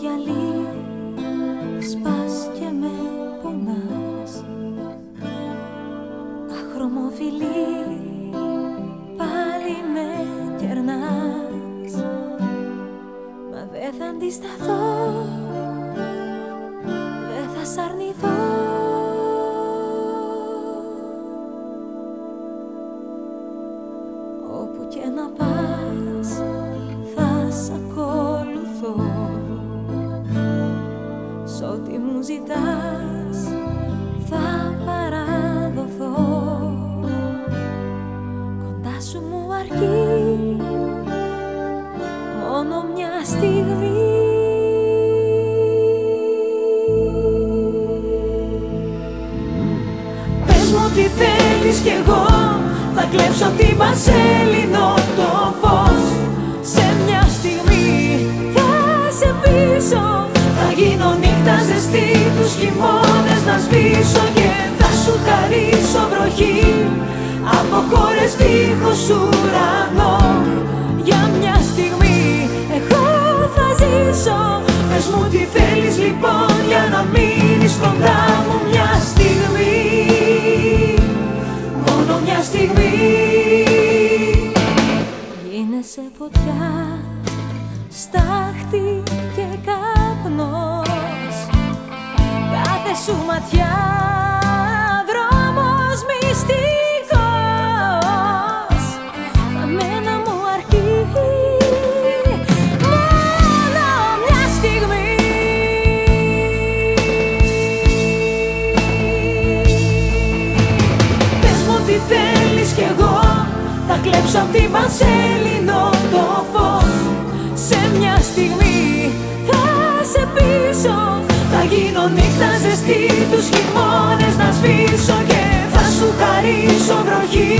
γυαλί σπάς και με πονάς. Αχρωμοφιλή πάλι με κερνάς. Μα δεν θα αντισταθώ δεν θα σ' αρνηθώ. Όπου και να πας ό,τι μου ζητάς θα παραδοθώ. Κοντά σου μου αρκεί μόνο μια στιγμή. Πες μου τι θέλεις κι εγώ θα κλέψω απ' την Πανσέλινο το φως. Σε μια στιγμή θα σε πείσω Θα γίνω νύχτα ζεστή τους χειμώνες να σβήσω Και θα σου χαρίσω βροχή. Από χώρες δίχως ουρανό Για μια στιγμή εγώ θα ζήσω. Πες μου τι θέλεις λοιπόν για να μείνεις κοντά μου μια στιγμή. Μόνο μια στιγμή. Γίνεσαι φωτιά, στάχτη και καπνός Κάθε σου ματιά δρόμος μυστικός. Μα μένα μου αρκεί μόνο μια στιγμή. Πες μου τι θέλεις κι εγώ Θα κλέψω απ' την Πανσέλινο το φως. Σε μια στιγμή γίνω νύχτα ζεστή τους χειμώνες να σβήσω Και θα σου χαρίσω βροχή.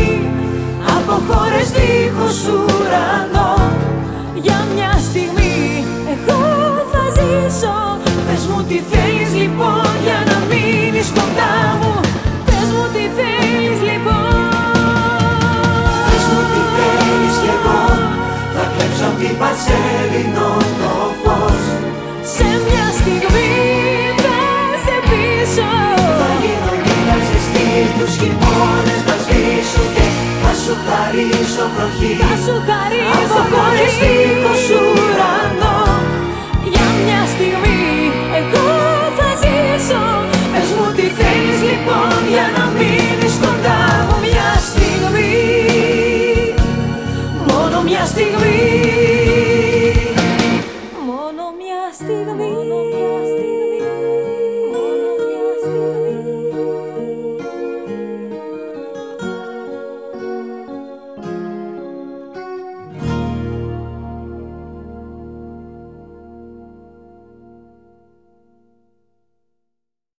Από χώρες δίχως ουρανό Για μια στιγμή εγώ θα ζήσω. Πες μου τι θέλεις λοιπόν για να μείνεις κοντά μου. Πες μου τι θέλεις λοιπόν. Πες μου τι θέλεις κι εγώ. Θα κλέψω απ' την Πανσέλινο τους χειμώνες μαζί σου και θα σου χαρίσω βροχή.